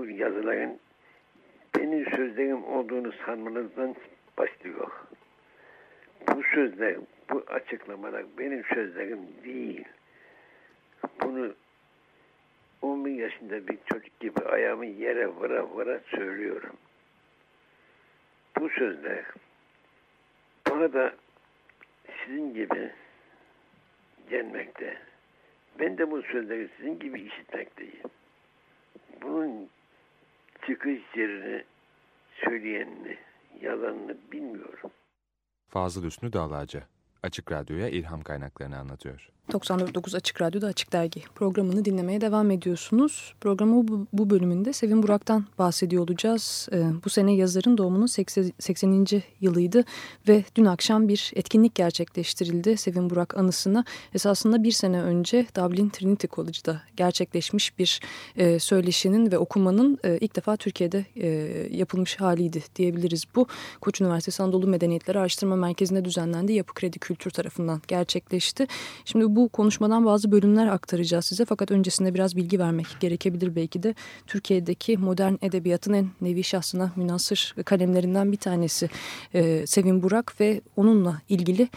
bu yazıların benim sözlerim olduğunu sanmanızdan başlıyor. Bu sözler, bu açıklamalar benim sözlerim değil. Bunu 11 yaşında bir çocuk gibi ayağımı yere vura vura söylüyorum. Bu sözler bana da sizin gibi gelmekte. Ben de bu sözleri sizin gibi işitmekteyim. Bunun çıkış yerini söyleyenini, yalanını bilmiyorum. Fazıl Üstü Dağlacı, Açık Radyo'ya ilham kaynaklarını anlatıyor. 94.9 Açık Radyo'da Açık Dergi programını dinlemeye devam ediyorsunuz. Programı bu, bölümünde Sevin Burak'tan bahsediyor olacağız. Ee, bu sene yazarın doğumunun 80. 80. yılıydı ve dün akşam bir etkinlik gerçekleştirildi Sevin Burak anısına. Esasında bir sene önce Dublin Trinity College'da gerçekleşmiş bir e, söyleşinin ve okumanın e, ilk defa Türkiye'de e, yapılmış haliydi diyebiliriz bu. Koç Üniversitesi Anadolu Medeniyetleri Araştırma Merkezi'nde düzenlendi. Yapı Kredi Kültür tarafından gerçekleşti. Şimdi bu konuşmadan bazı bölümler aktaracağız size. Fakat öncesinde biraz bilgi vermek gerekebilir belki de. Türkiye'deki modern edebiyatın en nevi şahsına münasır kalemlerinden bir tanesi e, Sevin Burak ve onunla ilgili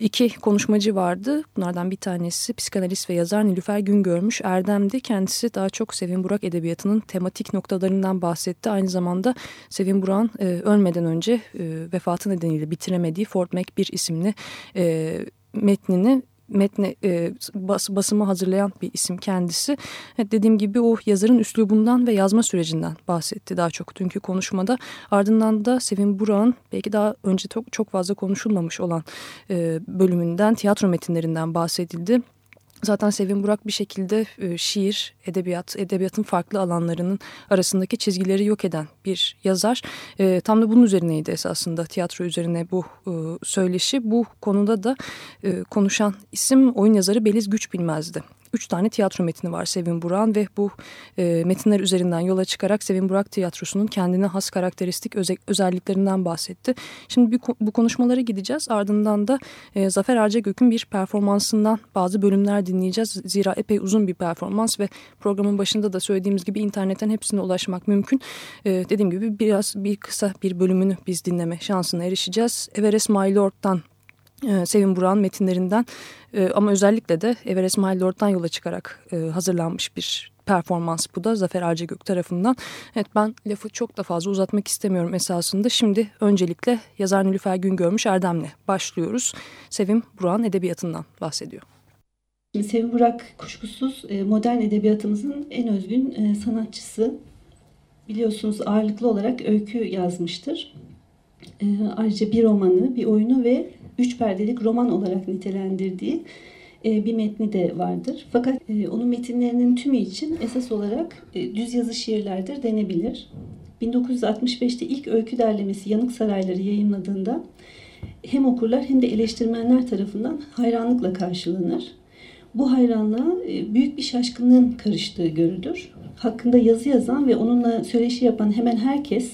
iki konuşmacı vardı. Bunlardan bir tanesi psikanalist ve yazar Nilüfer Güngörmüş Erdem'di. Kendisi daha çok Sevin Burak edebiyatının tematik noktalarından bahsetti. Aynı zamanda Sevin Burak'ın e, ölmeden önce e, vefatı nedeniyle bitiremediği Fort Mac 1 isimli e, metnini metne e, bas, basımı hazırlayan bir isim kendisi. Evet, dediğim gibi o yazarın üslubundan ve yazma sürecinden bahsetti daha çok dünkü konuşmada. Ardından da Sevin Burak'ın belki daha önce çok, çok fazla konuşulmamış olan e, bölümünden tiyatro metinlerinden bahsedildi. Zaten Sevin Burak bir şekilde e, şiir, edebiyat, edebiyatın farklı alanlarının arasındaki çizgileri yok eden bir yazar. E, tam da bunun üzerineydi esasında tiyatro üzerine bu e, söyleşi. Bu konuda da konuşan isim oyun yazarı Beliz Güç Bilmezdi üç tane tiyatro metni var Sevin Burak'ın ve bu e, metinler üzerinden yola çıkarak Sevin Burak tiyatrosunun kendine has karakteristik öze, özelliklerinden bahsetti. Şimdi bir, bu konuşmalara gideceğiz. Ardından da e, Zafer Arcagök'ün bir performansından bazı bölümler dinleyeceğiz. Zira epey uzun bir performans ve programın başında da söylediğimiz gibi internetten hepsine ulaşmak mümkün. E, dediğim gibi biraz bir kısa bir bölümünü biz dinleme şansına erişeceğiz. Everest My Lord'dan e, Sevin Burak'ın metinlerinden e, ama özellikle de Everest My Lord'dan yola çıkarak e, hazırlanmış bir performans bu da Zafer Arcagök tarafından. Evet ben lafı çok da fazla uzatmak istemiyorum esasında. Şimdi öncelikle yazar Nilüfer Güngörmüş Erdem'le başlıyoruz. Sevim Burak'ın edebiyatından bahsediyor. Sevim Burak kuşkusuz modern edebiyatımızın en özgün sanatçısı. Biliyorsunuz ağırlıklı olarak öykü yazmıştır. Ayrıca bir romanı, bir oyunu ve üç perdelik roman olarak nitelendirdiği e, bir metni de vardır. Fakat e, onun metinlerinin tümü için esas olarak e, düz yazı şiirlerdir denebilir. 1965'te ilk öykü derlemesi Yanık Sarayları yayınladığında hem okurlar hem de eleştirmenler tarafından hayranlıkla karşılanır. Bu hayranlığa büyük bir şaşkınlığın karıştığı görülür. Hakkında yazı yazan ve onunla söyleşi yapan hemen herkes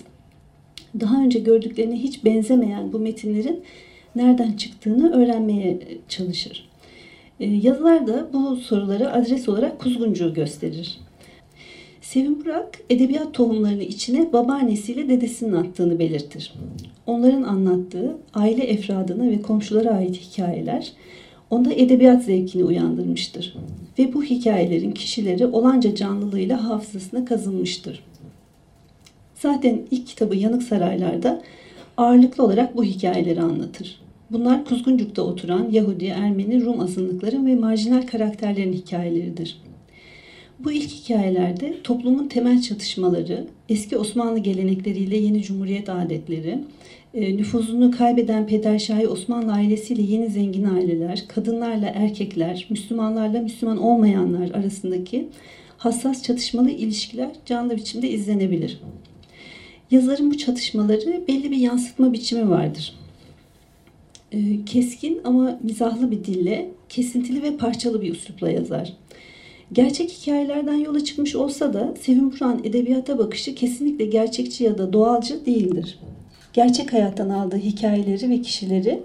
daha önce gördüklerine hiç benzemeyen bu metinlerin nereden çıktığını öğrenmeye çalışır. E, yazılar da bu soruları adres olarak Kuzguncu'yu gösterir. Sevim Burak edebiyat tohumlarını içine babaannesiyle dedesinin attığını belirtir. Onların anlattığı aile efradına ve komşulara ait hikayeler onda edebiyat zevkini uyandırmıştır. Ve bu hikayelerin kişileri olanca canlılığıyla hafızasına kazınmıştır. Zaten ilk kitabı Yanık Saraylar'da ağırlıklı olarak bu hikayeleri anlatır. Bunlar Kuzguncuk'ta oturan Yahudi, Ermeni, Rum azınlıkların ve marjinal karakterlerin hikayeleridir. Bu ilk hikayelerde toplumun temel çatışmaları, eski Osmanlı gelenekleriyle yeni Cumhuriyet adetleri, e, nüfuzunu kaybeden Pederşahi Osmanlı ailesiyle yeni zengin aileler, kadınlarla erkekler, Müslümanlarla Müslüman olmayanlar arasındaki hassas çatışmalı ilişkiler canlı biçimde izlenebilir. Yazarın bu çatışmaları belli bir yansıtma biçimi vardır. Ee, keskin ama mizahlı bir dille, kesintili ve parçalı bir üslupla yazar. Gerçek hikayelerden yola çıkmış olsa da Sevim Buran edebiyata bakışı kesinlikle gerçekçi ya da doğalcı değildir. Gerçek hayattan aldığı hikayeleri ve kişileri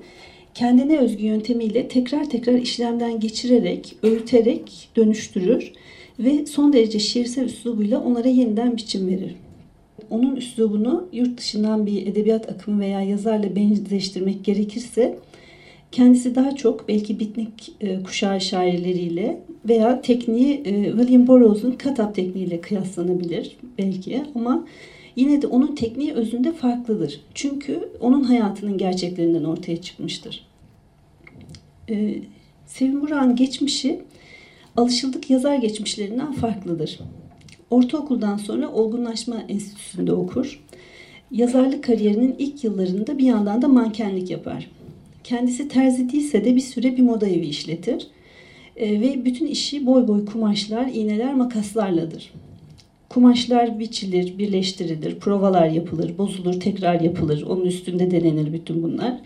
kendine özgü yöntemiyle tekrar tekrar işlemden geçirerek, öğüterek dönüştürür. ve son derece şiirsel üslubuyla onlara yeniden biçim verir. Onun üslubunu yurt dışından bir edebiyat akımı veya yazarla benzeştirmek gerekirse kendisi daha çok belki bitnik e, kuşağı şairleriyle veya tekniği e, William Burroughs'un cut-up tekniğiyle kıyaslanabilir belki ama yine de onun tekniği özünde farklıdır. Çünkü onun hayatının gerçeklerinden ortaya çıkmıştır. E, Sevim Burak'ın geçmişi alışıldık yazar geçmişlerinden farklıdır. Ortaokuldan sonra Olgunlaşma Enstitüsü'nde okur. Yazarlık kariyerinin ilk yıllarında bir yandan da mankenlik yapar. Kendisi terzi değilse de bir süre bir moda evi işletir. E, ve bütün işi boy boy kumaşlar, iğneler, makaslarladır. Kumaşlar biçilir, birleştirilir, provalar yapılır, bozulur, tekrar yapılır. Onun üstünde denenir bütün bunlar.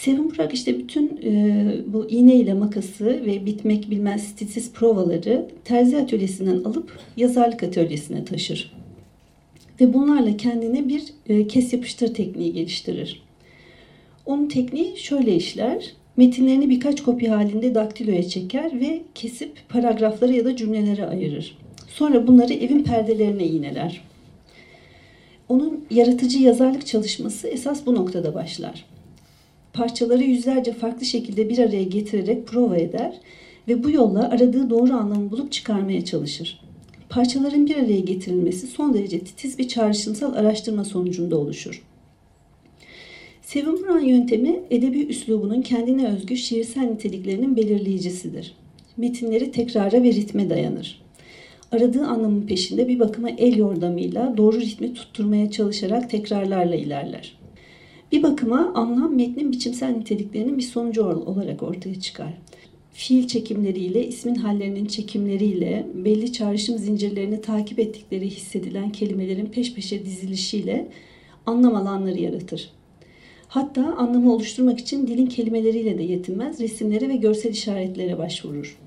Sevim Burak işte bütün e, bu iğne ile makası ve bitmek bilmez stilsiz provaları terzi atölyesinden alıp yazarlık atölyesine taşır. Ve bunlarla kendine bir e, kes yapıştır tekniği geliştirir. Onun tekniği şöyle işler. Metinlerini birkaç kopya halinde daktiloya çeker ve kesip paragrafları ya da cümlelere ayırır. Sonra bunları evin perdelerine iğneler. Onun yaratıcı yazarlık çalışması esas bu noktada başlar. Parçaları yüzlerce farklı şekilde bir araya getirerek prova eder ve bu yolla aradığı doğru anlamı bulup çıkarmaya çalışır. Parçaların bir araya getirilmesi son derece titiz bir çağrışımsal araştırma sonucunda oluşur. Sevim Buran yöntemi edebi üslubunun kendine özgü şiirsel niteliklerinin belirleyicisidir. Metinleri tekrara ve ritme dayanır. Aradığı anlamın peşinde bir bakıma el yordamıyla doğru ritmi tutturmaya çalışarak tekrarlarla ilerler. Bir bakıma anlam metnin biçimsel niteliklerinin bir sonucu olarak ortaya çıkar. Fiil çekimleriyle, ismin hallerinin çekimleriyle, belli çağrışım zincirlerini takip ettikleri hissedilen kelimelerin peş peşe dizilişiyle anlam alanları yaratır. Hatta anlamı oluşturmak için dilin kelimeleriyle de yetinmez, resimlere ve görsel işaretlere başvurur.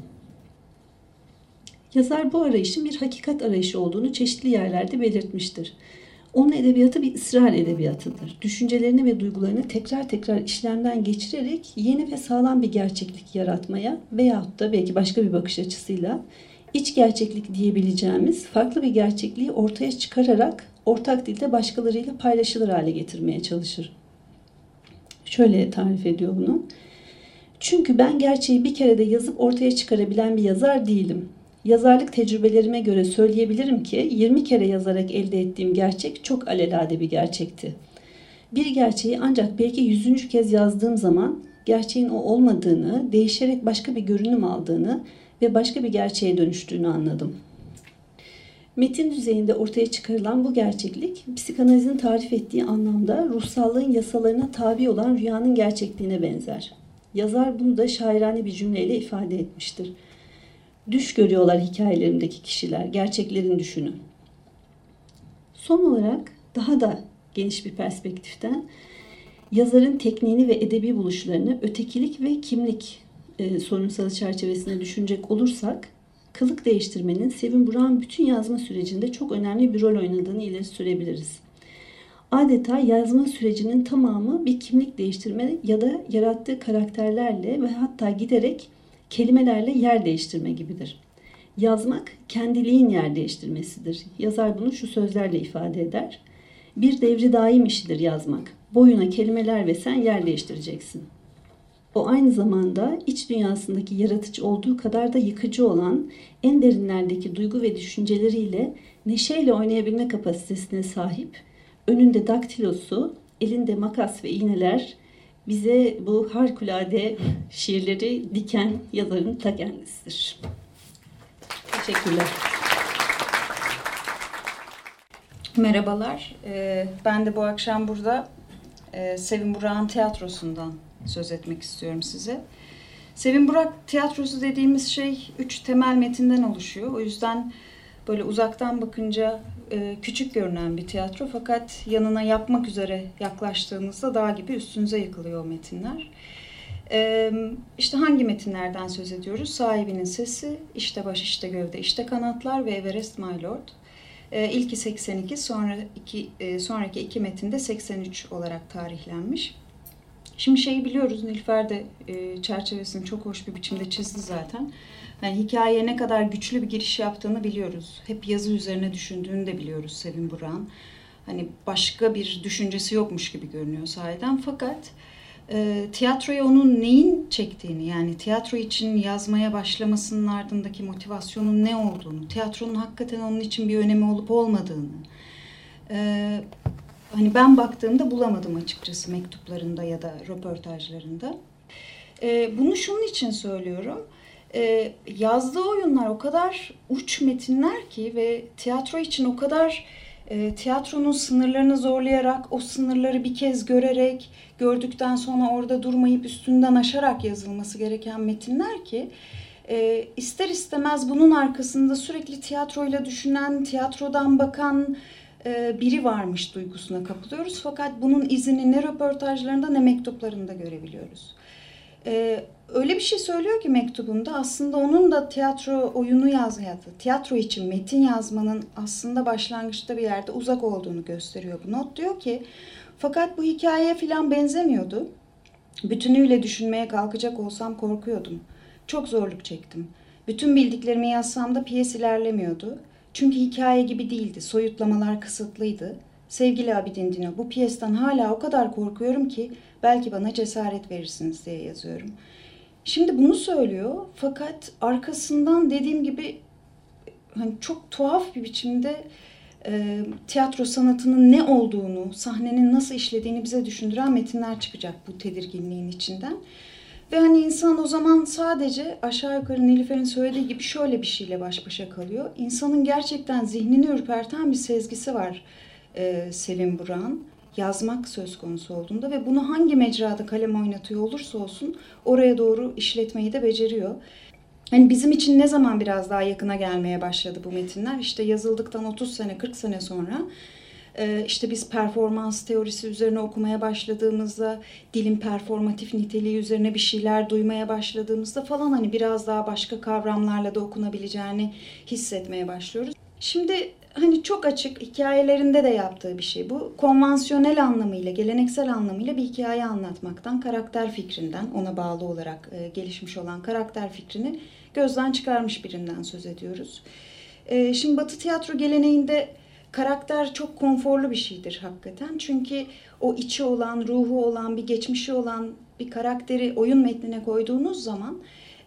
Yazar bu arayışın bir hakikat arayışı olduğunu çeşitli yerlerde belirtmiştir. Onun edebiyatı bir ısrar edebiyatıdır. Düşüncelerini ve duygularını tekrar tekrar işlemden geçirerek yeni ve sağlam bir gerçeklik yaratmaya veyahut da belki başka bir bakış açısıyla iç gerçeklik diyebileceğimiz farklı bir gerçekliği ortaya çıkararak ortak dilde başkalarıyla paylaşılır hale getirmeye çalışır. Şöyle tarif ediyor bunu. Çünkü ben gerçeği bir kerede yazıp ortaya çıkarabilen bir yazar değilim. Yazarlık tecrübelerime göre söyleyebilirim ki 20 kere yazarak elde ettiğim gerçek çok alelade bir gerçekti. Bir gerçeği ancak belki yüzüncü kez yazdığım zaman gerçeğin o olmadığını, değişerek başka bir görünüm aldığını ve başka bir gerçeğe dönüştüğünü anladım. Metin düzeyinde ortaya çıkarılan bu gerçeklik, psikanalizin tarif ettiği anlamda ruhsallığın yasalarına tabi olan rüyanın gerçekliğine benzer. Yazar bunu da şairane bir cümleyle ifade etmiştir. Düş görüyorlar hikayelerimdeki kişiler, gerçeklerin düşünü. Son olarak daha da geniş bir perspektiften yazarın tekniğini ve edebi buluşlarını ötekilik ve kimlik e, sorunsalı çerçevesinde düşünecek olursak kılık değiştirmenin Sevin Burak'ın bütün yazma sürecinde çok önemli bir rol oynadığını ileri sürebiliriz. Adeta yazma sürecinin tamamı bir kimlik değiştirme ya da yarattığı karakterlerle ve hatta giderek kelimelerle yer değiştirme gibidir. Yazmak kendiliğin yer değiştirmesidir. Yazar bunu şu sözlerle ifade eder. Bir devri daim işidir yazmak. Boyuna kelimeler ve sen yer değiştireceksin. O aynı zamanda iç dünyasındaki yaratıcı olduğu kadar da yıkıcı olan en derinlerdeki duygu ve düşünceleriyle neşeyle oynayabilme kapasitesine sahip, önünde daktilosu, elinde makas ve iğneler bize bu harikulade şiirleri diken yazarın ta kendisidir. Teşekkürler. Merhabalar. Ee, ben de bu akşam burada e, Sevin Burak'ın tiyatrosundan söz etmek istiyorum size. Sevin Burak tiyatrosu dediğimiz şey üç temel metinden oluşuyor. O yüzden böyle uzaktan bakınca e, küçük görünen bir tiyatro fakat yanına yapmak üzere yaklaştığınızda dağ gibi üstünüze yıkılıyor o metinler. E, işte hangi metinlerden söz ediyoruz? Sahibinin Sesi, İşte Baş, İşte Gövde, İşte Kanatlar ve Everest My Lord. E, ilki 82, sonra iki, sonraki iki metinde 83 olarak tarihlenmiş. Şimdi şeyi biliyoruz Nilüfer de e, çerçevesini çok hoş bir biçimde çizdi zaten. Yani hikayeye ne kadar güçlü bir giriş yaptığını biliyoruz. Hep yazı üzerine düşündüğünü de biliyoruz Sevin Burak'ın. Hani başka bir düşüncesi yokmuş gibi görünüyor sahiden. Fakat e, tiyatroya onun neyin çektiğini yani tiyatro için yazmaya başlamasının ardındaki motivasyonun ne olduğunu, tiyatronun hakikaten onun için bir önemi olup olmadığını e, hani ben baktığımda bulamadım açıkçası mektuplarında ya da röportajlarında. E, bunu şunun için söylüyorum. E, yazdığı oyunlar o kadar uç metinler ki ve tiyatro için o kadar e, tiyatronun sınırlarını zorlayarak, o sınırları bir kez görerek, gördükten sonra orada durmayıp üstünden aşarak yazılması gereken metinler ki e, ister istemez bunun arkasında sürekli tiyatroyla düşünen, tiyatrodan bakan e, biri varmış duygusuna kapılıyoruz. Fakat bunun izini ne röportajlarında ne mektuplarında görebiliyoruz. E, öyle bir şey söylüyor ki mektubunda aslında onun da tiyatro oyunu yazması, tiyatro için metin yazmanın aslında başlangıçta bir yerde uzak olduğunu gösteriyor bu not. Diyor ki fakat bu hikayeye filan benzemiyordu. Bütünüyle düşünmeye kalkacak olsam korkuyordum. Çok zorluk çektim. Bütün bildiklerimi yazsam da piyes ilerlemiyordu. Çünkü hikaye gibi değildi. Soyutlamalar kısıtlıydı. Sevgili Abidin Dino, bu piyesten hala o kadar korkuyorum ki belki bana cesaret verirsiniz diye yazıyorum. Şimdi bunu söylüyor fakat arkasından dediğim gibi hani çok tuhaf bir biçimde e, tiyatro sanatının ne olduğunu, sahnenin nasıl işlediğini bize düşündüren metinler çıkacak bu tedirginliğin içinden. Ve hani insan o zaman sadece aşağı yukarı Nilüfer'in söylediği gibi şöyle bir şeyle baş başa kalıyor. İnsanın gerçekten zihnini ürperten bir sezgisi var e, Selim Burak'ın yazmak söz konusu olduğunda ve bunu hangi mecrada kalem oynatıyor olursa olsun oraya doğru işletmeyi de beceriyor. Hani bizim için ne zaman biraz daha yakına gelmeye başladı bu metinler? İşte yazıldıktan 30 sene, 40 sene sonra ee, işte biz performans teorisi üzerine okumaya başladığımızda, dilin performatif niteliği üzerine bir şeyler duymaya başladığımızda falan hani biraz daha başka kavramlarla da okunabileceğini hissetmeye başlıyoruz. Şimdi hani çok açık hikayelerinde de yaptığı bir şey bu. Konvansiyonel anlamıyla, geleneksel anlamıyla bir hikaye anlatmaktan, karakter fikrinden, ona bağlı olarak e, gelişmiş olan karakter fikrini gözden çıkarmış birinden söz ediyoruz. E, şimdi Batı tiyatro geleneğinde karakter çok konforlu bir şeydir hakikaten. Çünkü o içi olan, ruhu olan, bir geçmişi olan bir karakteri oyun metnine koyduğunuz zaman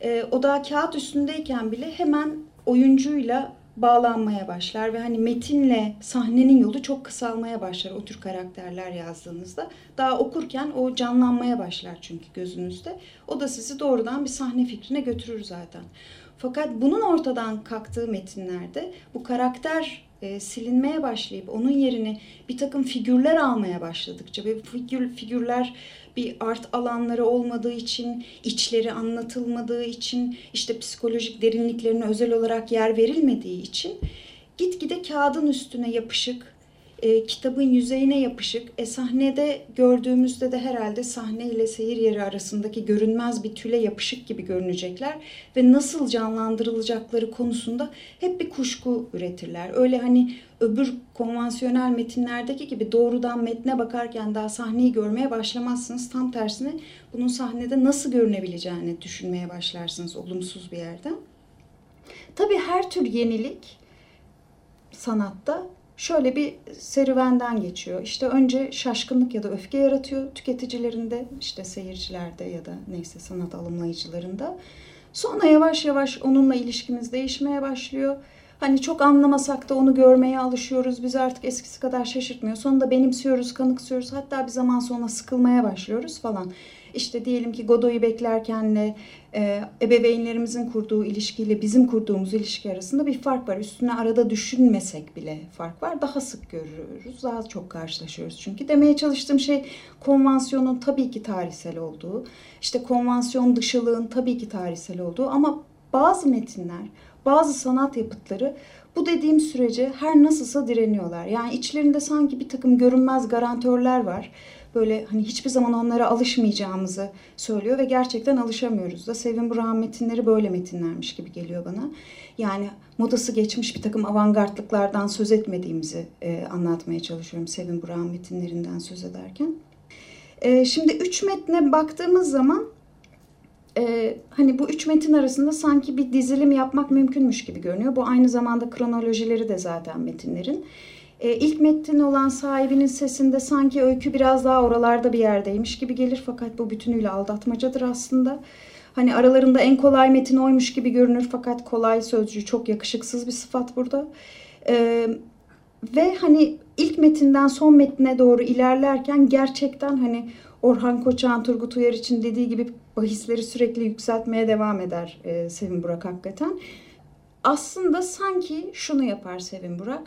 e, o daha kağıt üstündeyken bile hemen oyuncuyla bağlanmaya başlar ve hani metinle sahnenin yolu çok kısalmaya başlar o tür karakterler yazdığınızda. Daha okurken o canlanmaya başlar çünkü gözünüzde. O da sizi doğrudan bir sahne fikrine götürür zaten. Fakat bunun ortadan kalktığı metinlerde bu karakter e, silinmeye başlayıp onun yerini bir takım figürler almaya başladıkça ve figür, figürler bir art alanları olmadığı için, içleri anlatılmadığı için, işte psikolojik derinliklerine özel olarak yer verilmediği için gitgide kağıdın üstüne yapışık, e, kitabın yüzeyine yapışık. E, sahnede gördüğümüzde de herhalde sahne ile seyir yeri arasındaki görünmez bir tüle yapışık gibi görünecekler ve nasıl canlandırılacakları konusunda hep bir kuşku üretirler. Öyle hani öbür konvansiyonel metinlerdeki gibi doğrudan metne bakarken daha sahneyi görmeye başlamazsınız. Tam tersine bunun sahnede nasıl görünebileceğini düşünmeye başlarsınız olumsuz bir yerden. Tabii her tür yenilik sanatta şöyle bir serüvenden geçiyor. İşte önce şaşkınlık ya da öfke yaratıyor tüketicilerinde, işte seyircilerde ya da neyse sanat alımlayıcılarında. Sonra yavaş yavaş onunla ilişkimiz değişmeye başlıyor. Hani çok anlamasak da onu görmeye alışıyoruz. Biz artık eskisi kadar şaşırtmıyor. Sonunda benimsiyoruz, kanıksıyoruz. Hatta bir zaman sonra sıkılmaya başlıyoruz falan. İşte diyelim ki Godoy'u beklerkenle e, ebeveynlerimizin kurduğu ilişkiyle bizim kurduğumuz ilişki arasında bir fark var. Üstüne arada düşünmesek bile fark var. Daha sık görüyoruz, daha çok karşılaşıyoruz. Çünkü demeye çalıştığım şey konvansiyonun tabii ki tarihsel olduğu, işte konvansiyon dışılığın tabii ki tarihsel olduğu ama bazı metinler, bazı sanat yapıtları bu dediğim sürece her nasılsa direniyorlar. Yani içlerinde sanki bir takım görünmez garantörler var böyle hani hiçbir zaman onlara alışmayacağımızı söylüyor ve gerçekten alışamıyoruz da. Sevin Burak'ın metinleri böyle metinlermiş gibi geliyor bana. Yani modası geçmiş bir takım avantgardlıklardan söz etmediğimizi e, anlatmaya çalışıyorum Sevin Burak'ın metinlerinden söz ederken. E, şimdi üç metne baktığımız zaman e, hani bu üç metin arasında sanki bir dizilim yapmak mümkünmüş gibi görünüyor. Bu aynı zamanda kronolojileri de zaten metinlerin. E, ilk metin olan sahibinin sesinde sanki öykü biraz daha oralarda bir yerdeymiş gibi gelir fakat bu bütünüyle aldatmacadır aslında. Hani aralarında en kolay metin oymuş gibi görünür fakat kolay sözcüğü çok yakışıksız bir sıfat burada. E, ve hani ilk metinden son metine doğru ilerlerken gerçekten hani Orhan Koçan, Turgut Uyar için dediği gibi bahisleri sürekli yükseltmeye devam eder e, Sevin Burak hakikaten. Aslında sanki şunu yapar Sevin Burak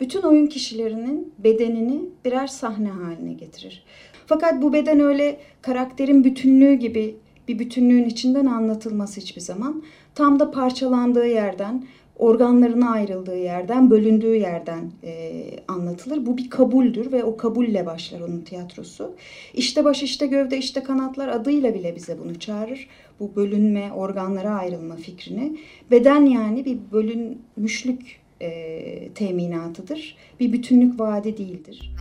bütün oyun kişilerinin bedenini birer sahne haline getirir. Fakat bu beden öyle karakterin bütünlüğü gibi bir bütünlüğün içinden anlatılması hiçbir zaman. Tam da parçalandığı yerden, organlarına ayrıldığı yerden, bölündüğü yerden e, anlatılır. Bu bir kabuldür ve o kabulle başlar onun tiyatrosu. İşte baş, işte gövde, işte kanatlar adıyla bile bize bunu çağırır. Bu bölünme, organlara ayrılma fikrini. Beden yani bir bölünmüşlük e, teminatıdır. Bir bütünlük vaadi değildir.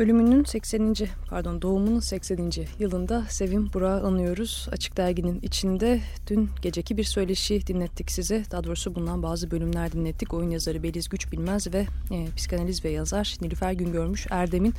Ölümünün 80. pardon doğumunun 80. yılında Sevim Burak'ı anıyoruz. Açık Dergi'nin içinde dün geceki bir söyleşi dinlettik size. Daha doğrusu bundan bazı bölümler dinlettik. Oyun yazarı Beliz Güç Bilmez ve e, psikanaliz ve yazar Nilüfer Güngörmüş Erdem'in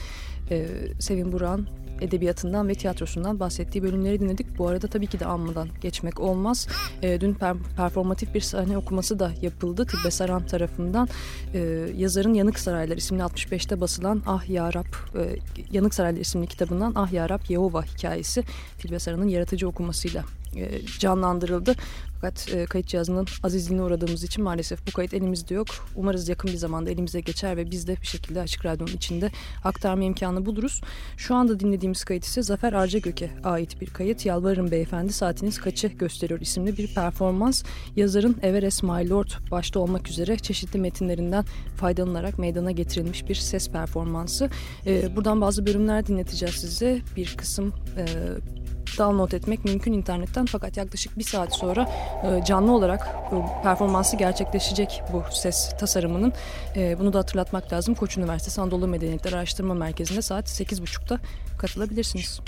e, Sevim Burak'ın edebiyatından ve tiyatrosundan bahsettiği bölümleri dinledik. Bu arada tabii ki de anmadan geçmek olmaz. E, dün per performatif bir sahne okuması da yapıldı. Tibbe Saran tarafından e, yazarın Yanık Saraylar isimli 65'te basılan Ah Yarab e, Yanık Saraylar isimli kitabından Ah Yarab Yehova hikayesi Tilbe Saran'ın yaratıcı okumasıyla e, canlandırıldı. Fakat e, kayıt cihazının azizliğine uğradığımız için maalesef bu kayıt elimizde yok. Umarız yakın bir zamanda elimize geçer ve biz de bir şekilde Açık Radyo'nun içinde aktarma imkanı buluruz. Şu anda dinlediğimiz kayıt ise Zafer Arcagök'e ait bir kayıt. Yalvarırım beyefendi saatiniz kaçı gösteriyor isimli bir performans. Yazarın Everest My Lord başta olmak üzere çeşitli metinlerinden faydalanarak meydana getirilmiş bir ses performansı. E, buradan bazı bölümler dinleteceğiz size. Bir kısım download etmek mümkün internetten fakat yaklaşık bir saat sonra e, canlı olarak e, performansı gerçekleşecek bu ses tasarımının. E, bunu da hatırlatmak lazım. Koç Üniversitesi Anadolu Medeniyetleri Araştırma Merkezi'nde saat 8.30'da katılabilirsiniz.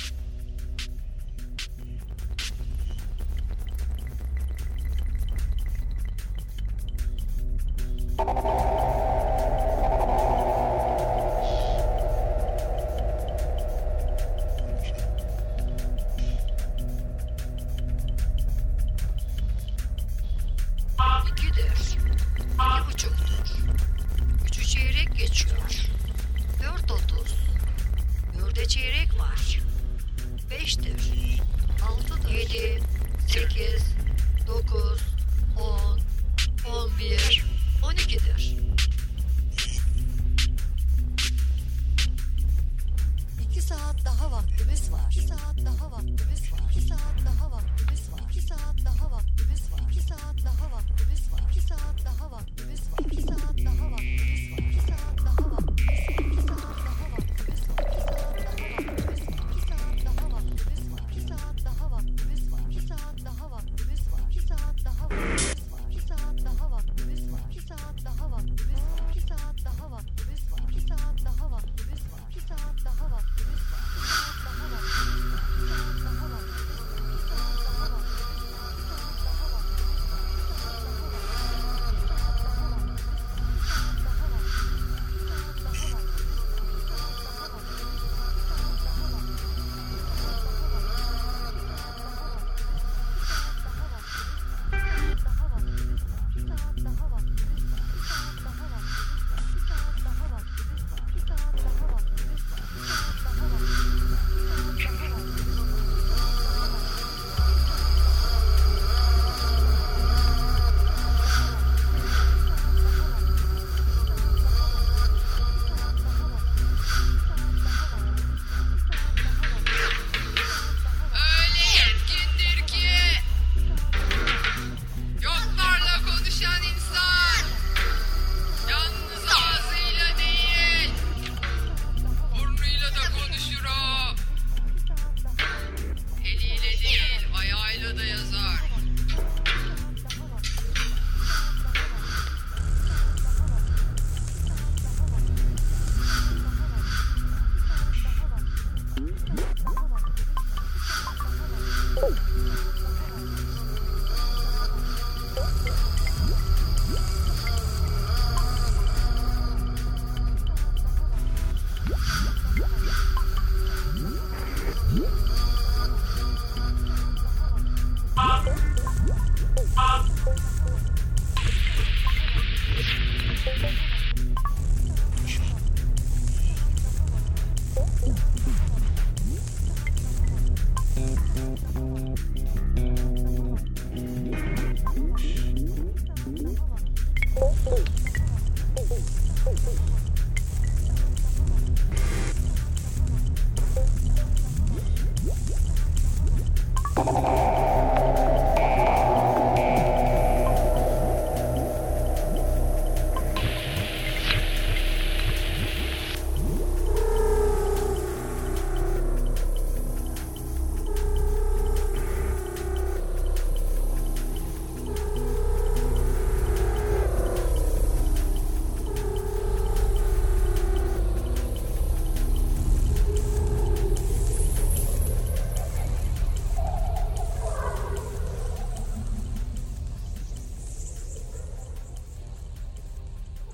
Mm-hmm.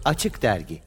Açık Dergi